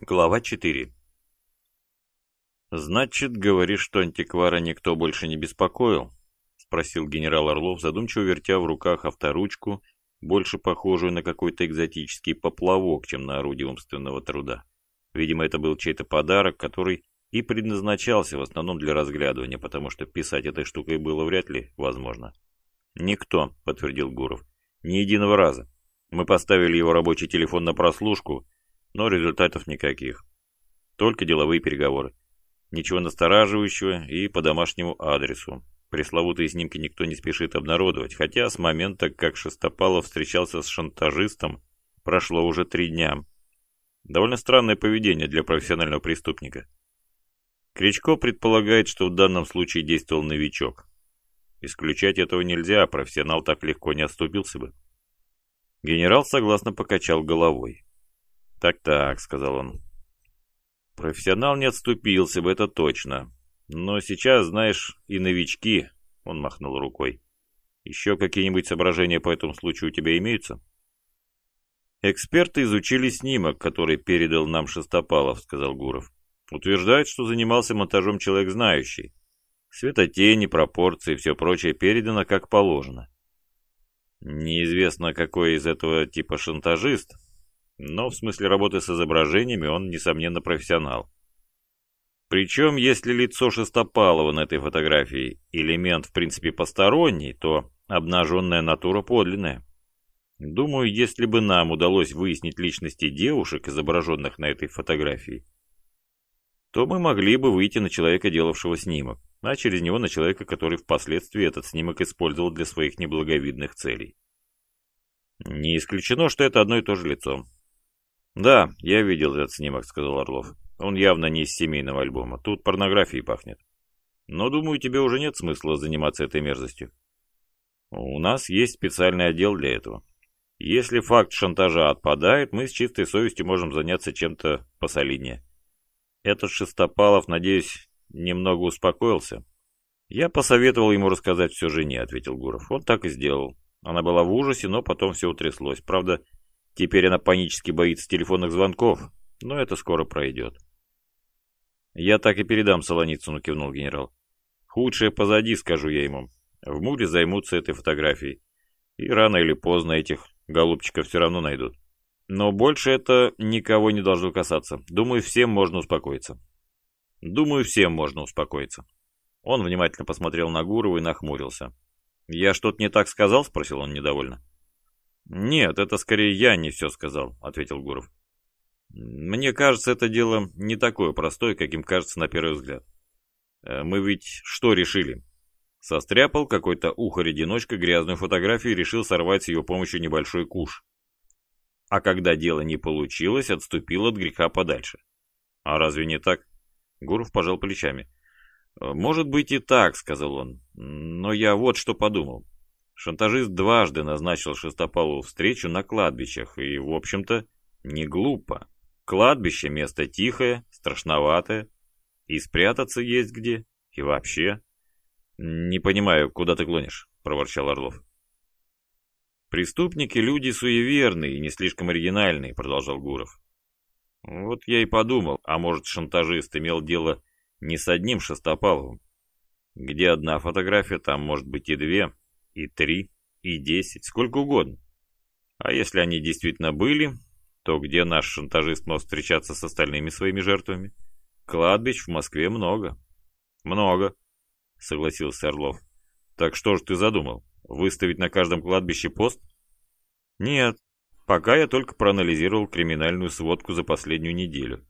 Глава 4 «Значит, говоришь, что антиквара никто больше не беспокоил?» — спросил генерал Орлов, задумчиво вертя в руках авторучку, больше похожую на какой-то экзотический поплавок, чем на орудие умственного труда. Видимо, это был чей-то подарок, который и предназначался в основном для разглядывания, потому что писать этой штукой было вряд ли возможно. «Никто», — подтвердил Гуров. «Ни единого раза. Мы поставили его рабочий телефон на прослушку, но результатов никаких. Только деловые переговоры. Ничего настораживающего и по домашнему адресу. Пресловутые снимки никто не спешит обнародовать, хотя с момента, как Шестопалов встречался с шантажистом, прошло уже три дня. Довольно странное поведение для профессионального преступника. Кричко предполагает, что в данном случае действовал новичок. Исключать этого нельзя, профессионал так легко не отступился бы. Генерал согласно покачал головой. «Так-так», — сказал он. «Профессионал не отступился бы, это точно. Но сейчас, знаешь, и новички...» — он махнул рукой. «Еще какие-нибудь соображения по этому случаю у тебя имеются?» «Эксперты изучили снимок, который передал нам Шестопалов», — сказал Гуров. «Утверждают, что занимался монтажом человек знающий. Светотени, пропорции и все прочее передано как положено. Неизвестно, какой из этого типа шантажист, но в смысле работы с изображениями он, несомненно, профессионал. Причем, если лицо Шестопалова на этой фотографии элемент, в принципе, посторонний, то обнаженная натура подлинная. Думаю, если бы нам удалось выяснить личности девушек, изображенных на этой фотографии, то мы могли бы выйти на человека, делавшего снимок, а через него на человека, который впоследствии этот снимок использовал для своих неблаговидных целей. Не исключено, что это одно и то же лицо. «Да, я видел этот снимок», — сказал Орлов. «Он явно не из семейного альбома. Тут порнографией пахнет. Но, думаю, тебе уже нет смысла заниматься этой мерзостью. У нас есть специальный отдел для этого. Если факт шантажа отпадает, мы с чистой совестью можем заняться чем-то посолиднее. Этот Шестопалов, надеюсь, немного успокоился?» «Я посоветовал ему рассказать все жене», — ответил Гуров. «Он так и сделал. Она была в ужасе, но потом все утряслось. Правда, Теперь она панически боится телефонных звонков, но это скоро пройдет. «Я так и передам Солоницыну», — кивнул генерал. «Худшее позади, скажу я ему. В Муре займутся этой фотографией. И рано или поздно этих голубчиков все равно найдут. Но больше это никого не должно касаться. Думаю, всем можно успокоиться». «Думаю, всем можно успокоиться». Он внимательно посмотрел на Гурова и нахмурился. «Я что-то не так сказал?» — спросил он недовольно. «Нет, это скорее я не все сказал», — ответил Гуров. «Мне кажется, это дело не такое простое, каким кажется на первый взгляд. Э, мы ведь что решили? Состряпал какой-то ухарь-одиночка грязную фотографию и решил сорвать с ее помощью небольшой куш. А когда дело не получилось, отступил от греха подальше. А разве не так?» Гуров пожал плечами. «Э, «Может быть и так», — сказал он, — «но я вот что подумал. Шантажист дважды назначил Шестопалову встречу на кладбищах, и, в общем-то, не глупо. Кладбище – место тихое, страшноватое, и спрятаться есть где, и вообще. «Не понимаю, куда ты клонишь?» – проворчал Орлов. «Преступники – люди суеверные и не слишком оригинальные», – продолжал Гуров. «Вот я и подумал, а может, шантажист имел дело не с одним Шестопаловым. Где одна фотография, там может быть и две» и три, и десять, сколько угодно. А если они действительно были, то где наш шантажист мог встречаться с остальными своими жертвами? Кладбищ в Москве много. Много, согласился Орлов. Так что же ты задумал? Выставить на каждом кладбище пост? Нет, пока я только проанализировал криминальную сводку за последнюю неделю.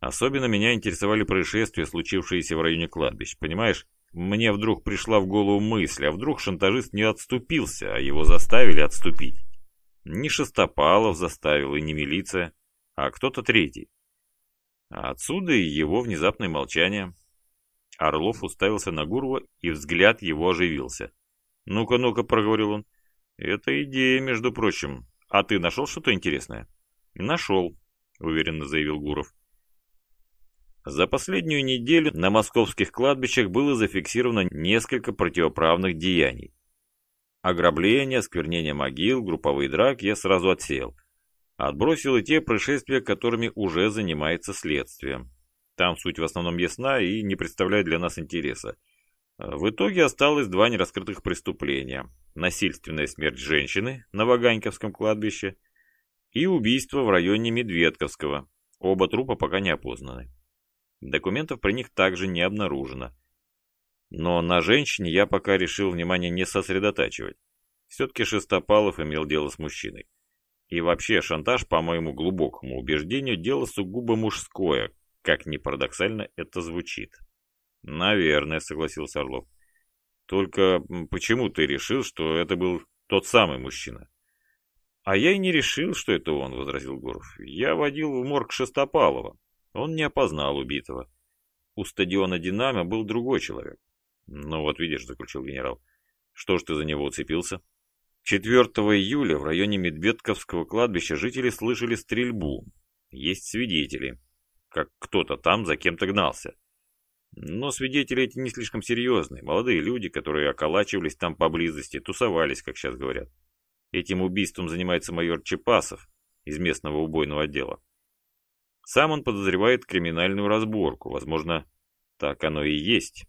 Особенно меня интересовали происшествия, случившиеся в районе кладбищ. Понимаешь, мне вдруг пришла в голову мысль, а вдруг шантажист не отступился, а его заставили отступить. Не Шестопалов заставил и не милиция, а кто-то третий. А отсюда и его внезапное молчание. Орлов уставился на Гурова, и взгляд его оживился. «Ну-ка, ну-ка», — проговорил он. «Это идея, между прочим. А ты нашел что-то интересное?» «Нашел», — уверенно заявил Гуров. За последнюю неделю на московских кладбищах было зафиксировано несколько противоправных деяний. Ограбление, осквернение могил, групповые драки я сразу отсеял. Отбросил и те происшествия, которыми уже занимается следствие. Там суть в основном ясна и не представляет для нас интереса. В итоге осталось два нераскрытых преступления. Насильственная смерть женщины на Ваганьковском кладбище и убийство в районе Медведковского. Оба трупа пока не опознаны. Документов при них также не обнаружено. Но на женщине я пока решил внимание не сосредотачивать. Все-таки Шестопалов имел дело с мужчиной. И вообще шантаж, по моему глубокому убеждению, дело сугубо мужское, как ни парадоксально это звучит. Наверное, согласился Орлов. Только почему ты решил, что это был тот самый мужчина? А я и не решил, что это он, возразил Гуров. Я водил в морг Шестопалова. Он не опознал убитого. У стадиона «Динамо» был другой человек. Ну вот видишь, заключил генерал. Что ж ты за него уцепился? 4 июля в районе Медведковского кладбища жители слышали стрельбу. Есть свидетели, как кто-то там за кем-то гнался. Но свидетели эти не слишком серьезные, молодые люди, которые околачивались там поблизости, тусовались, как сейчас говорят. Этим убийством занимается майор Чепасов из местного убойного отдела. Сам он подозревает криминальную разборку, возможно, так оно и есть.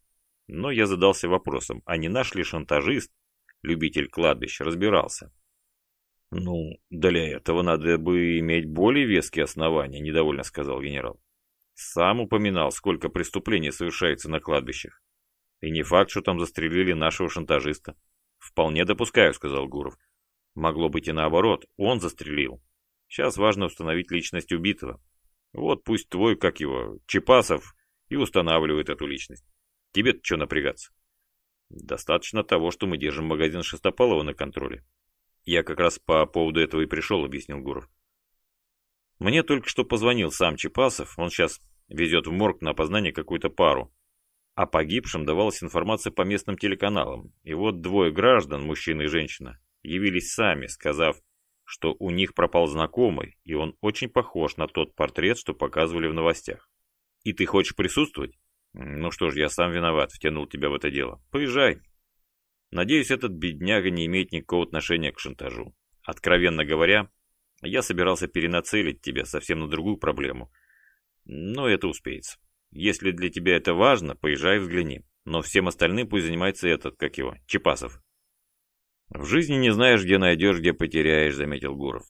Но я задался вопросом, а не наш ли шантажист, любитель кладбища, разбирался? Ну, для этого надо бы иметь более веские основания, недовольно сказал генерал. Сам упоминал, сколько преступлений совершается на кладбищах. И не факт, что там застрелили нашего шантажиста. Вполне допускаю, сказал Гуров. Могло быть и наоборот, он застрелил. Сейчас важно установить личность убитого. Вот пусть твой, как его, Чепасов, и устанавливает эту личность. Тебе-то что напрягаться? Достаточно того, что мы держим магазин Шестопалова на контроле. Я как раз по поводу этого и пришел, объяснил Гуров. Мне только что позвонил сам Чепасов, он сейчас везет в морг на опознание какую-то пару. О погибшем давалась информация по местным телеканалам. И вот двое граждан, мужчина и женщина, явились сами, сказав, что у них пропал знакомый, и он очень похож на тот портрет, что показывали в новостях. И ты хочешь присутствовать? Ну что ж, я сам виноват, втянул тебя в это дело. Поезжай. Надеюсь, этот бедняга не имеет никакого отношения к шантажу. Откровенно говоря, я собирался перенацелить тебя совсем на другую проблему. Но это успеется. Если для тебя это важно, поезжай взгляни. Но всем остальным пусть занимается этот, как его, Чепасов. В жизни не знаешь, где найдешь, где потеряешь, заметил Гуров.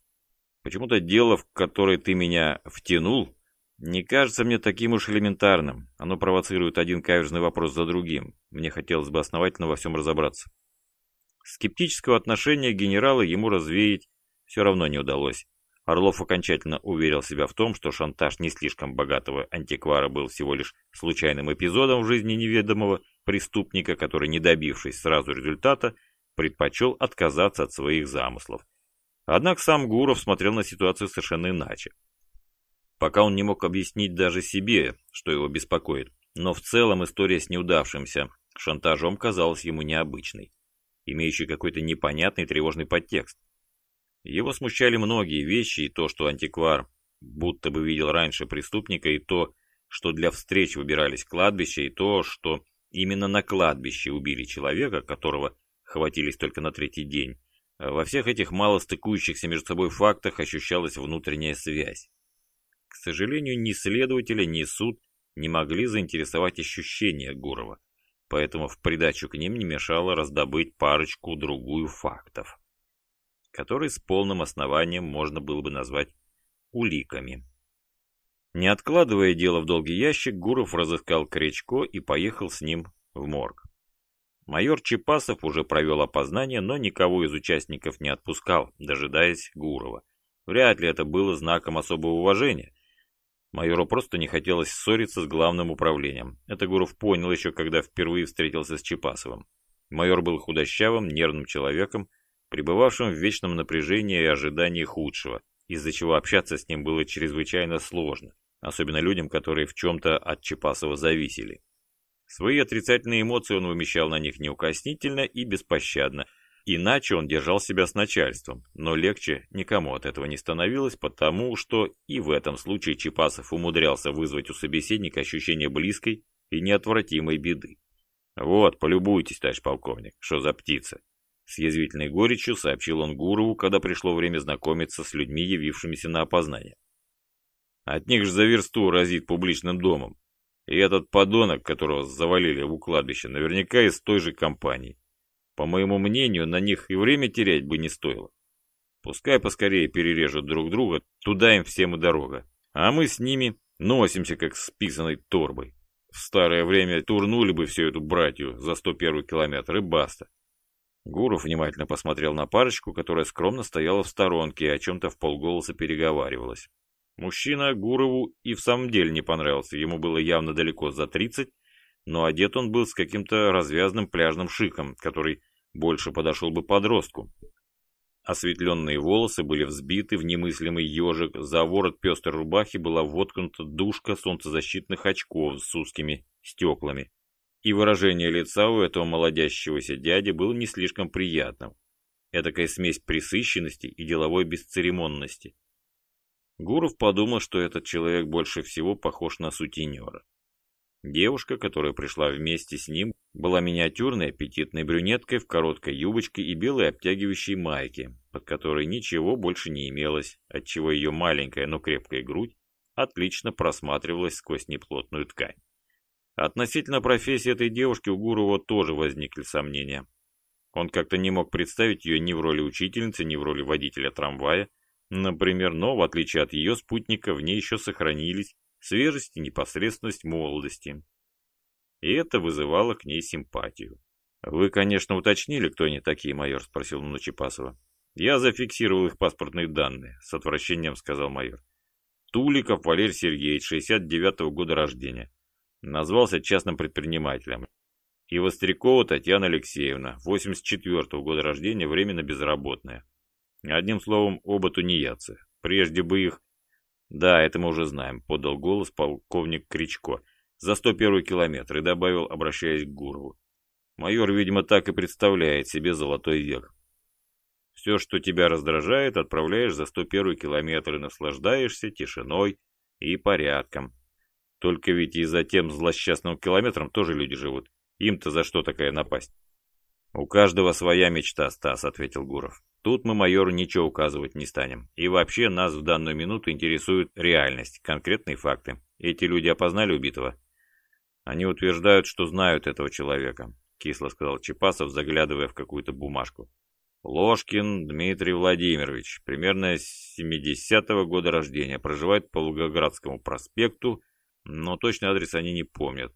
Почему-то дело, в которое ты меня втянул, не кажется мне таким уж элементарным. Оно провоцирует один каверзный вопрос за другим. Мне хотелось бы основательно во всем разобраться. Скептического отношения генерала ему развеять все равно не удалось. Орлов окончательно уверил себя в том, что шантаж не слишком богатого антиквара был всего лишь случайным эпизодом в жизни неведомого преступника, который, не добившись сразу результата, предпочел отказаться от своих замыслов. Однако сам Гуров смотрел на ситуацию совершенно иначе. Пока он не мог объяснить даже себе, что его беспокоит, но в целом история с неудавшимся шантажом казалась ему необычной, имеющей какой-то непонятный тревожный подтекст. Его смущали многие вещи, и то, что антиквар будто бы видел раньше преступника, и то, что для встреч выбирались кладбища, и то, что именно на кладбище убили человека, которого хватились только на третий день. Во всех этих мало стыкующихся между собой фактах ощущалась внутренняя связь. К сожалению, ни следователя, ни суд не могли заинтересовать ощущения Гурова, поэтому в придачу к ним не мешало раздобыть парочку-другую фактов которые с полным основанием можно было бы назвать уликами. Не откладывая дело в долгий ящик, Гуров разыскал Кречко и поехал с ним в морг. Майор Чепасов уже провел опознание, но никого из участников не отпускал, дожидаясь Гурова. Вряд ли это было знаком особого уважения. Майору просто не хотелось ссориться с главным управлением. Это Гуров понял еще, когда впервые встретился с Чепасовым. Майор был худощавым, нервным человеком, пребывавшим в вечном напряжении и ожидании худшего, из-за чего общаться с ним было чрезвычайно сложно, особенно людям, которые в чем-то от Чепасова зависели. Свои отрицательные эмоции он вымещал на них неукоснительно и беспощадно, иначе он держал себя с начальством, но легче никому от этого не становилось, потому что и в этом случае Чепасов умудрялся вызвать у собеседника ощущение близкой и неотвратимой беды. «Вот, полюбуйтесь, товарищ полковник, что за птица. С язвительной горечью сообщил он Гурову, когда пришло время знакомиться с людьми, явившимися на опознание. От них же за версту разит публичным домом. И этот подонок, которого завалили у кладбища, наверняка из той же компании. По моему мнению, на них и время терять бы не стоило. Пускай поскорее перережут друг друга, туда им всем и дорога. А мы с ними носимся, как с писаной торбой. В старое время турнули бы всю эту братью за 101 километр и баста. Гуров внимательно посмотрел на парочку, которая скромно стояла в сторонке и о чем-то в полголоса переговаривалась. Мужчина Гурову и в самом деле не понравился, ему было явно далеко за 30, но одет он был с каким-то развязным пляжным шиком, который больше подошел бы подростку. Осветленные волосы были взбиты в немыслимый ежик, за ворот пестрой рубахи была воткнута душка солнцезащитных очков с узкими стеклами. И выражение лица у этого молодящегося дяди было не слишком приятным. Этакая смесь присыщенности и деловой бесцеремонности. Гуров подумал, что этот человек больше всего похож на сутенера. Девушка, которая пришла вместе с ним, была миниатюрной аппетитной брюнеткой в короткой юбочке и белой обтягивающей майке, под которой ничего больше не имелось, отчего ее маленькая, но крепкая грудь отлично просматривалась сквозь неплотную ткань. Относительно профессии этой девушки у Гурова тоже возникли сомнения. Он как-то не мог представить ее ни в роли учительницы, ни в роли водителя трамвая, например, но, в отличие от ее спутника, в ней еще сохранились свежесть и непосредственность молодости. И это вызывало к ней симпатию. «Вы, конечно, уточнили, кто они такие, майор?» – спросил он Чепасова. «Я зафиксировал их паспортные данные», – с отвращением сказал майор. Туликов Валерий Сергеевич, 69-го года рождения. Назвался частным предпринимателем. И Вострякова Татьяна Алексеевна, 84-го года рождения, временно безработная. Одним словом, оба тунеядцы. Прежде бы их «Да, это мы уже знаем», — подал голос полковник Кричко. «За 101 километр» и добавил, обращаясь к Гурову. «Майор, видимо, так и представляет себе золотой век. Все, что тебя раздражает, отправляешь за 101 километр и наслаждаешься тишиной и порядком. Только ведь и за тем злосчастным километром тоже люди живут. Им-то за что такая напасть?» «У каждого своя мечта, Стас», — ответил Гуров. Тут мы майору ничего указывать не станем. И вообще нас в данную минуту интересует реальность, конкретные факты. Эти люди опознали убитого? Они утверждают, что знают этого человека, кисло сказал Чепасов, заглядывая в какую-то бумажку. Ложкин Дмитрий Владимирович, примерно 70-го года рождения, проживает по Волгоградскому проспекту, но точный адрес они не помнят.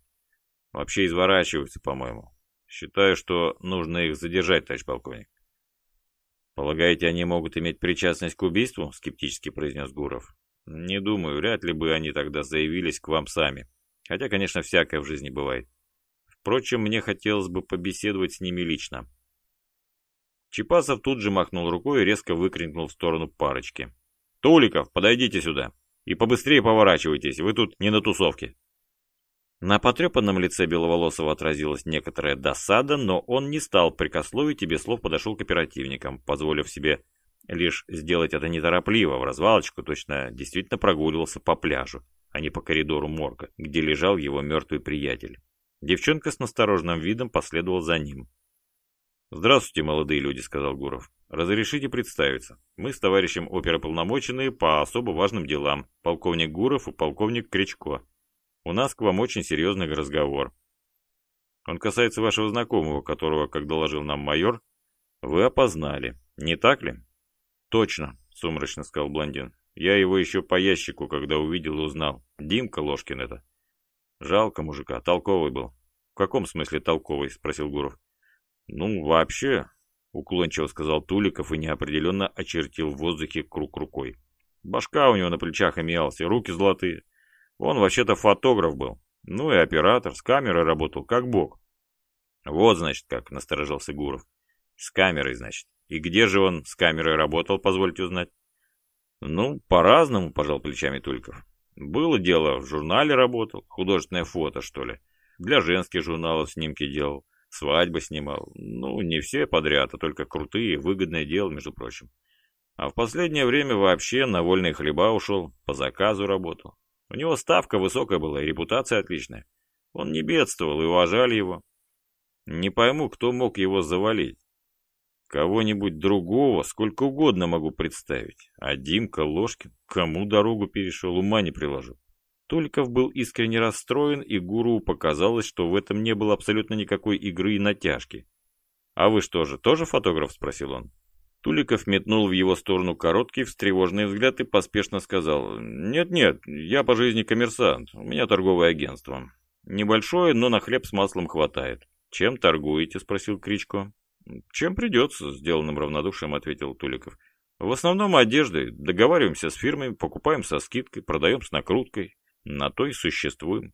Вообще изворачиваются, по-моему. Считаю, что нужно их задержать, товарищ полковник. «Полагаете, они могут иметь причастность к убийству?» — скептически произнес Гуров. «Не думаю, вряд ли бы они тогда заявились к вам сами. Хотя, конечно, всякое в жизни бывает. Впрочем, мне хотелось бы побеседовать с ними лично». Чепасов тут же махнул рукой и резко выкрикнул в сторону парочки. «Туликов, подойдите сюда! И побыстрее поворачивайтесь, вы тут не на тусовке!» На потрепанном лице Беловолосова отразилась некоторая досада, но он не стал прикословить и без слов подошел к оперативникам, позволив себе лишь сделать это неторопливо, в развалочку, точно действительно прогуливался по пляжу, а не по коридору морга, где лежал его мертвый приятель. Девчонка с настороженным видом последовала за ним. «Здравствуйте, молодые люди», — сказал Гуров. «Разрешите представиться. Мы с товарищем оперополномоченные по особо важным делам, полковник Гуров и полковник Кричко. У нас к вам очень серьезный разговор. Он касается вашего знакомого, которого, как доложил нам майор, вы опознали. Не так ли? Точно, сумрачно сказал блондин. Я его еще по ящику, когда увидел узнал. Димка Ложкин это. Жалко мужика, толковый был. В каком смысле толковый? Спросил Гуров. Ну, вообще, уклончиво сказал Туликов и неопределенно очертил в воздухе круг рукой. Башка у него на плечах имелась, и руки золотые. Он вообще-то фотограф был. Ну и оператор, с камерой работал, как бог. Вот, значит, как, насторожился Гуров. С камерой, значит. И где же он с камерой работал, позвольте узнать? Ну, по-разному, пожал плечами Тульков. Было дело, в журнале работал, художественное фото, что ли. Для женских журналов снимки делал, свадьбы снимал. Ну, не все подряд, а только крутые, выгодное дело, между прочим. А в последнее время вообще на вольные хлеба ушел, по заказу работал. У него ставка высокая была и репутация отличная. Он не бедствовал и уважали его. Не пойму, кто мог его завалить. Кого-нибудь другого сколько угодно могу представить. А Димка Ложкин, кому дорогу перешел, ума не приложу. Толиков был искренне расстроен, и гуру показалось, что в этом не было абсолютно никакой игры и натяжки. «А вы что же, тоже фотограф?» – спросил он. Туликов метнул в его сторону короткий, встревоженный взгляд и поспешно сказал, «Нет-нет, я по жизни коммерсант, у меня торговое агентство. Небольшое, но на хлеб с маслом хватает». «Чем торгуете?» – спросил Кричко. «Чем придется», – сделанным равнодушием ответил Туликов. «В основном одеждой. Договариваемся с фирмами, покупаем со скидкой, продаем с накруткой. На то и существуем.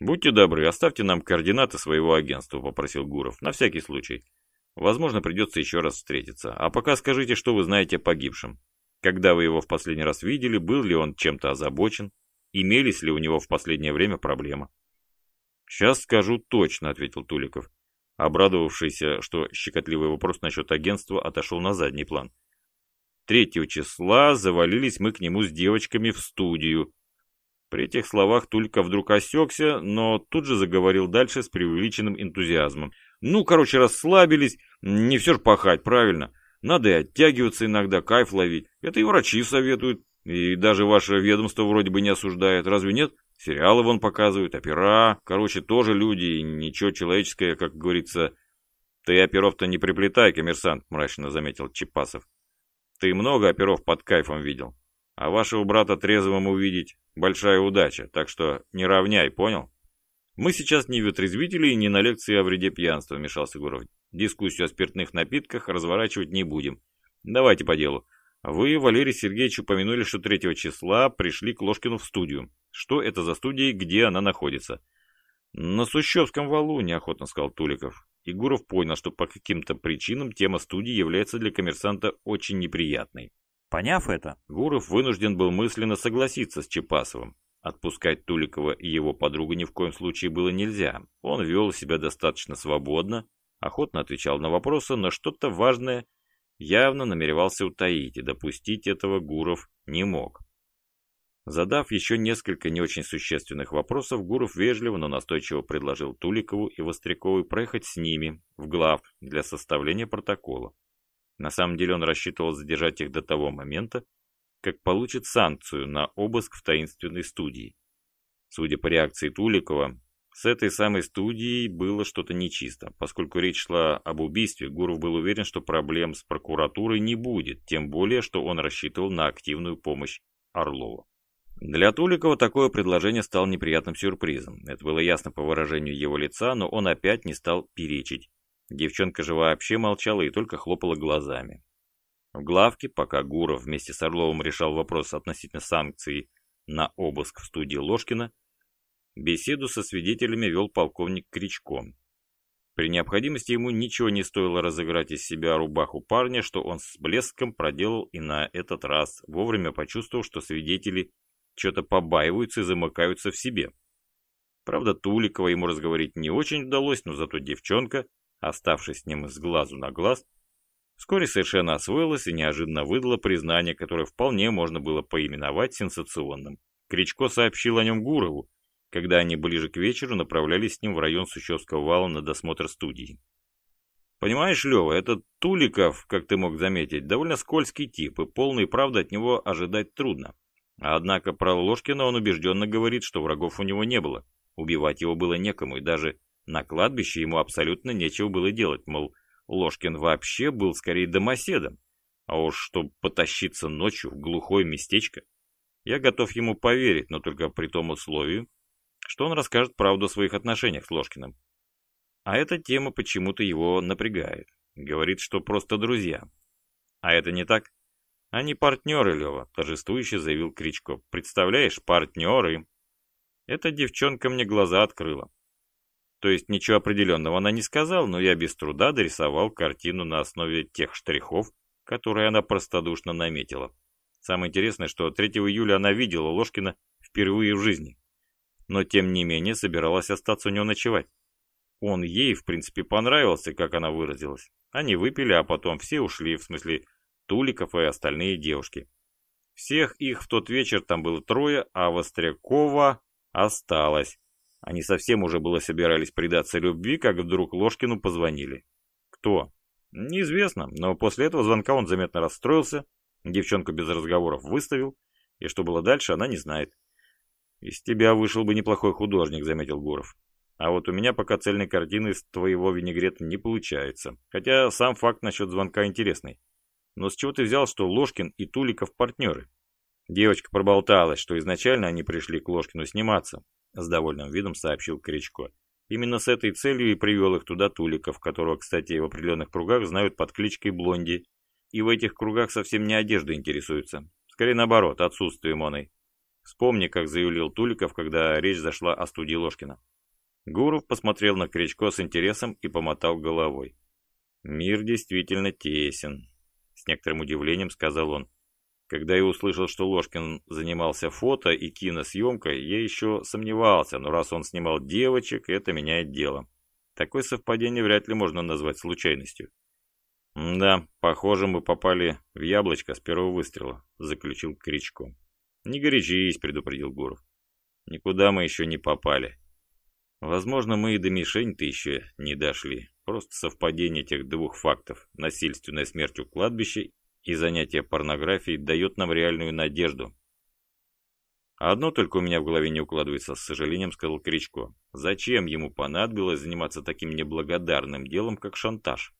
«Будьте добры, оставьте нам координаты своего агентства», — попросил Гуров, — «на всякий случай. Возможно, придется еще раз встретиться. А пока скажите, что вы знаете о погибшем. Когда вы его в последний раз видели, был ли он чем-то озабочен, имелись ли у него в последнее время проблемы?» «Сейчас скажу точно», — ответил Туликов, обрадовавшийся, что щекотливый вопрос насчет агентства отошел на задний план. Третьего числа завалились мы к нему с девочками в студию, при этих словах Тулька вдруг осекся, но тут же заговорил дальше с преувеличенным энтузиазмом. «Ну, короче, расслабились, не все ж пахать, правильно. Надо и оттягиваться иногда, кайф ловить. Это и врачи советуют, и даже ваше ведомство вроде бы не осуждает, разве нет? Сериалы вон показывают, опера, короче, тоже люди, ничего человеческое, как говорится. Ты оперов-то не приплетай, коммерсант, мрачно заметил Чепасов. Ты много оперов под кайфом видел, а вашего брата трезвым увидеть Большая удача, так что не равняй, понял? Мы сейчас не ветрезвители и не на лекции о вреде пьянства, вмешался Гуров. Дискуссию о спиртных напитках разворачивать не будем. Давайте по делу. Вы, Валерий Сергеевич, упомянули, что 3 числа пришли к Ложкину в студию. Что это за студия и где она находится? На Сущевском валу, неохотно сказал Туликов. И Гуров понял, что по каким-то причинам тема студии является для коммерсанта очень неприятной. Поняв это, Гуров вынужден был мысленно согласиться с Чепасовым. Отпускать Туликова и его подругу ни в коем случае было нельзя. Он вел себя достаточно свободно, охотно отвечал на вопросы, но что-то важное явно намеревался утаить, и допустить этого Гуров не мог. Задав еще несколько не очень существенных вопросов, Гуров вежливо, но настойчиво предложил Туликову и Востряковой проехать с ними в глав для составления протокола. На самом деле он рассчитывал задержать их до того момента, как получит санкцию на обыск в таинственной студии. Судя по реакции Туликова, с этой самой студией было что-то нечисто. Поскольку речь шла об убийстве, Гуров был уверен, что проблем с прокуратурой не будет, тем более, что он рассчитывал на активную помощь Орлова. Для Туликова такое предложение стало неприятным сюрпризом. Это было ясно по выражению его лица, но он опять не стал перечить. Девчонка же вообще молчала и только хлопала глазами. В главке, пока Гуров вместе с Орловым решал вопрос относительно санкций на обыск в студии Ложкина, беседу со свидетелями вел полковник Кричко. При необходимости ему ничего не стоило разыграть из себя рубаху парня, что он с блеском проделал и на этот раз, вовремя почувствовав, что свидетели что-то побаиваются и замыкаются в себе. Правда, Туликова ему разговорить не очень удалось, но зато девчонка оставшись с ним с глазу на глаз, вскоре совершенно освоилась и неожиданно выдала признание, которое вполне можно было поименовать сенсационным. Кричко сообщил о нем Гурову, когда они ближе к вечеру направлялись с ним в район Сущевского вала на досмотр студии. Понимаешь, Лева, этот Туликов, как ты мог заметить, довольно скользкий тип, и полной правды от него ожидать трудно. Однако про Ложкина он убежденно говорит, что врагов у него не было. Убивать его было некому, и даже на кладбище ему абсолютно нечего было делать, мол, Ложкин вообще был скорее домоседом. А уж чтоб потащиться ночью в глухое местечко, я готов ему поверить, но только при том условии, что он расскажет правду о своих отношениях с Ложкиным. А эта тема почему-то его напрягает. Говорит, что просто друзья. А это не так? Они партнеры, Лева, торжествующе заявил Кричко. Представляешь, партнеры. Эта девчонка мне глаза открыла. То есть ничего определенного она не сказала, но я без труда дорисовал картину на основе тех штрихов, которые она простодушно наметила. Самое интересное, что 3 июля она видела Ложкина впервые в жизни, но тем не менее собиралась остаться у него ночевать. Он ей, в принципе, понравился, как она выразилась. Они выпили, а потом все ушли, в смысле Туликов и остальные девушки. Всех их в тот вечер там было трое, а Вострякова осталась. Они совсем уже было собирались предаться любви, как вдруг Ложкину позвонили. Кто? Неизвестно, но после этого звонка он заметно расстроился, девчонку без разговоров выставил, и что было дальше, она не знает. «Из тебя вышел бы неплохой художник», — заметил Гуров. «А вот у меня пока цельной картины из твоего винегрета не получается. Хотя сам факт насчет звонка интересный. Но с чего ты взял, что Ложкин и Туликов партнеры?» Девочка проболталась, что изначально они пришли к Ложкину сниматься, с довольным видом сообщил Кричко. Именно с этой целью и привел их туда Туликов, которого, кстати, в определенных кругах знают под кличкой Блонди. И в этих кругах совсем не одежда интересуется. Скорее наоборот, отсутствием оной. Вспомни, как заявил Туликов, когда речь зашла о студии Ложкина. Гуров посмотрел на Кричко с интересом и помотал головой. «Мир действительно тесен», — с некоторым удивлением сказал он. Когда я услышал, что Ложкин занимался фото и киносъемкой, я еще сомневался, но раз он снимал девочек, это меняет дело. Такое совпадение вряд ли можно назвать случайностью. «Да, похоже, мы попали в яблочко с первого выстрела», — заключил Кричко. «Не горячись», — предупредил Гуров. «Никуда мы еще не попали. Возможно, мы и до мишень-то еще не дошли. Просто совпадение этих двух фактов — насильственная смерть у кладбища и занятие порнографией дает нам реальную надежду. Одно только у меня в голове не укладывается, с сожалением сказал Кричко. Зачем ему понадобилось заниматься таким неблагодарным делом, как шантаж?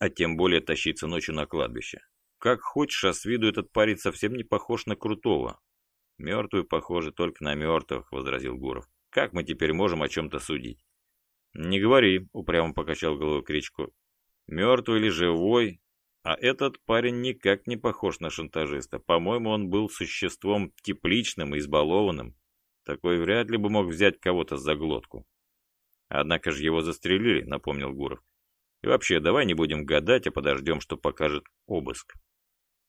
А тем более тащиться ночью на кладбище. Как хочешь, а с виду этот парень совсем не похож на крутого. Мертвый похоже только на мертвых, возразил Гуров. Как мы теперь можем о чем-то судить? Не говори, упрямо покачал головой Кричко. Мертвый или живой, а этот парень никак не похож на шантажиста. По-моему, он был существом тепличным и избалованным. Такой вряд ли бы мог взять кого-то за глотку. Однако же его застрелили, напомнил Гуров. И вообще, давай не будем гадать, а подождем, что покажет обыск.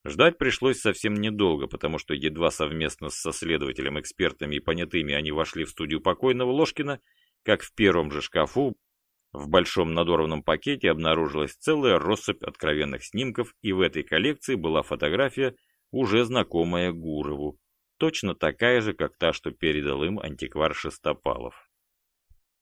Ждать пришлось совсем недолго, потому что едва совместно со следователем, экспертами и понятыми они вошли в студию покойного Ложкина, как в первом же шкафу в большом надорванном пакете обнаружилась целая россыпь откровенных снимков, и в этой коллекции была фотография, уже знакомая Гурову, точно такая же, как та, что передал им антиквар Шестопалов.